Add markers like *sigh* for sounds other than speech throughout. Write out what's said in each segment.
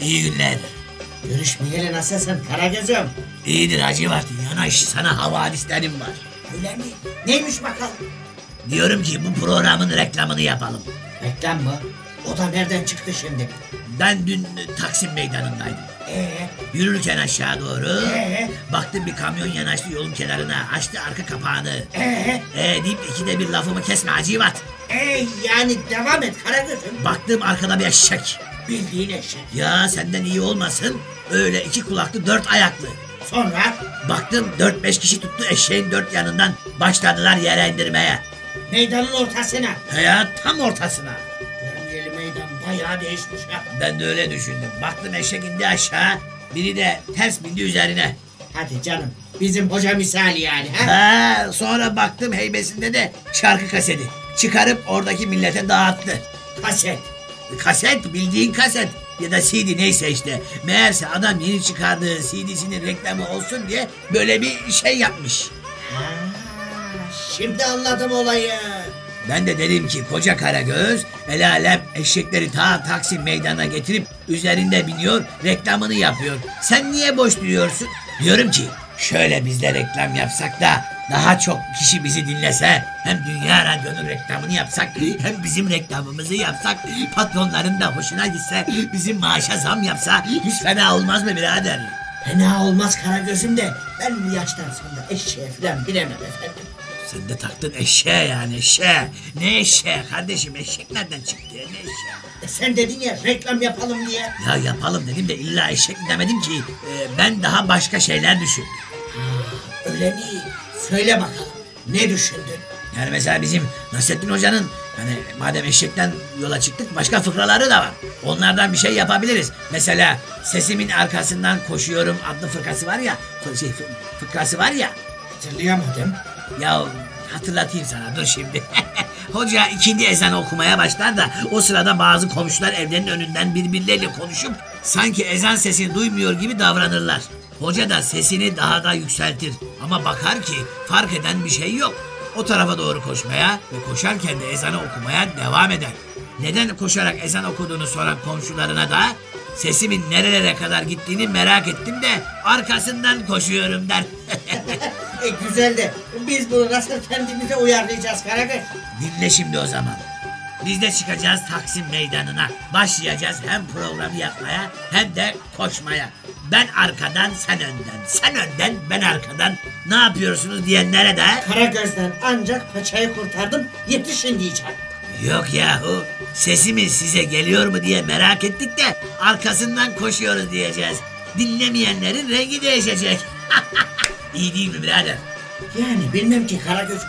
İyi günler. Görüşmeyeli nasılsın Karagöz'üm? İyidir Hacivat. Yanaş sana havadislerim var. Öyle mi? Neymiş bakalım? Diyorum ki bu programın reklamını yapalım. Reklam mı? O da nereden çıktı şimdi? Ben dün Taksim meydanındaydım. Ee, Yürürken aşağı doğru Ee? baktım bir kamyon yanaştı yolun kenarına açtı arka kapağını. ee, E deyip ikide bir lafımı kesme Hacivat. ee, yani devam et Karagöz'üm. Baktım arkada bir eşek. Bildiğin eşek. Ya senden iyi olmasın. Öyle iki kulaklı dört ayaklı. Sonra Baktım dört beş kişi tuttu eşeğin dört yanından başladılar yere indirmeye. meydanın ortasına. Ya tam ortasına. Görmeyeli meydan bayağı değişmiş ha. Ben de öyle düşündüm. Baktım eşek indi aşağı. Biri de ters bindi üzerine. Hadi canım. Bizim hoca misali yani ha. Ha, sonra baktım heybesinde de şarkı kaseti. Çıkarıp oradaki millete dağıttı. Kaset. Kaset bildiğin kaset ya da CD neyse işte. Meğerse adam yeni çıkardığı CD'sinin reklamı olsun diye böyle bir şey yapmış. Ha, şimdi anladım olayı. Ben de dedim ki koca Karagöz el alem eşekleri ta Taksim meydana getirip üzerinde biniyor reklamını yapıyor. Sen niye boş duruyorsun? Diyorum ki şöyle biz de reklam yapsak da daha çok kişi bizi dinlese hem Dünya Radyo'nun reklamını yapsak hem bizim reklamımızı yapsak patronların da hoşuna gitse bizim maaşa zam yapsa hiç fena olmaz mı birader? Fena olmaz Karagöz'üm de ben bu yaştan sonra eşeğe falan binemem efendim. Sen de taktın eşeğe yani eşeğe. Ne eşeğe kardeşim eşek nereden çıktı ya ne eşeğe? E sen dedin ya reklam yapalım diye. Ya yapalım dedim de illa eşek demedim ki. Ee, ben daha başka şeyler düşündüm. Öyle mi? Söyle bakalım. Ne düşündün? Yani mesela bizim Nasrettin Hoca'nın hani madem eşekten yola çıktık başka fıkraları da var. Onlardan bir şey yapabiliriz. Mesela sesimin arkasından koşuyorum adlı fırkası var ya. Şey, fı- fıkrası var ya. Hatırlayamadım. Ya hatırlatayım sana dur şimdi. *laughs* Hoca ikindi ezan okumaya başlar da o sırada bazı komşular evlerinin önünden birbirleriyle konuşup sanki ezan sesini duymuyor gibi davranırlar. Hoca da sesini daha da yükseltir ama bakar ki fark eden bir şey yok. O tarafa doğru koşmaya ve koşarken de ezanı okumaya devam eder. Neden koşarak ezan okuduğunu soran komşularına da sesimin nerelere kadar gittiğini merak ettim de arkasından koşuyorum der. *laughs* E güzel de biz bunu nasıl kendimize uyarlayacağız Karagöz? Dinle şimdi o zaman. Biz de çıkacağız Taksim Meydanı'na. Başlayacağız hem programı yapmaya hem de koşmaya. Ben arkadan sen önden, sen önden ben arkadan. Ne yapıyorsunuz diyenlere de Karagöz'den ancak paçayı kurtardım yetişin diyeceğim. yok yahu sesimiz size geliyor mu diye merak ettik de arkasından koşuyoruz diyeceğiz. Dinlemeyenlerin rengi değişecek. *laughs* İyi değil mi birader? Yani bilmem ki Karagöz.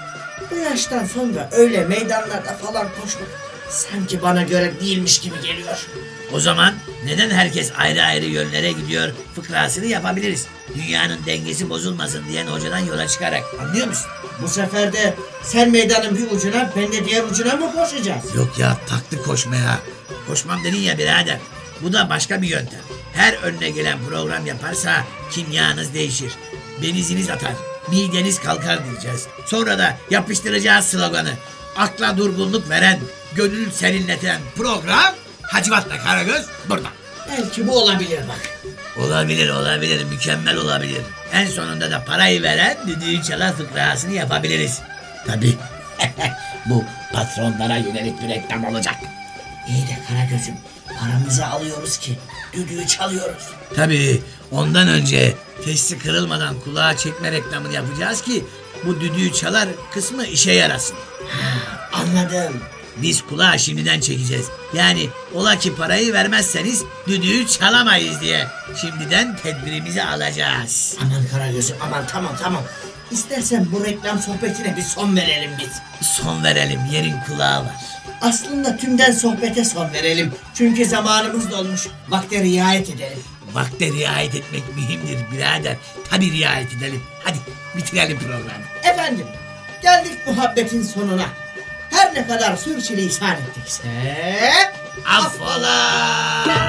Bu yaştan sonra öyle meydanlarda falan koşmak sanki bana göre değilmiş gibi geliyor. O zaman neden herkes ayrı ayrı yönlere gidiyor fıkrasını yapabiliriz. Dünyanın dengesi bozulmasın diyen hocadan yola çıkarak anlıyor musun? Bu sefer de sen meydanın bir ucuna ben de diğer ucuna mı koşacağız? Yok ya taktı koşmaya. Koşmam dedin ya birader. Bu da başka bir yöntem. Her önüne gelen program yaparsa kimyanız değişir. Beniziniz atar. Mideniz kalkar diyeceğiz. Sonra da yapıştıracağız sloganı. Akla durgunluk veren, gönül serinleten program Hacivat'la Karagöz burada. Belki bu olabilir bak. Olabilir olabilir mükemmel olabilir. En sonunda da parayı veren düdüğü çalar fıkrasını yapabiliriz. Tabii *laughs* bu patronlara yönelik bir reklam olacak. İyi de Karagöz'üm paramızı alıyoruz ki düdüğü çalıyoruz. Tabii ondan önce testi kırılmadan kulağa çekme reklamını yapacağız ki bu düdüğü çalar kısmı işe yarasın. Anladım. Biz kulağı şimdiden çekeceğiz. Yani ola ki parayı vermezseniz düdüğü çalamayız diye. Şimdiden tedbirimizi alacağız. Aman Karagöz'üm aman tamam tamam. İstersen bu reklam sohbetine bir son verelim biz. Son verelim yerin kulağı var. Aslında tümden sohbete son verelim. Çünkü zamanımız dolmuş. Vakte riayet edelim. Vakte riayet etmek mühimdir birader. Tabii riayet edelim. Hadi bitirelim programı. Efendim, geldik muhabbetin sonuna. Her ne kadar sürçülisan ettikse... Affola!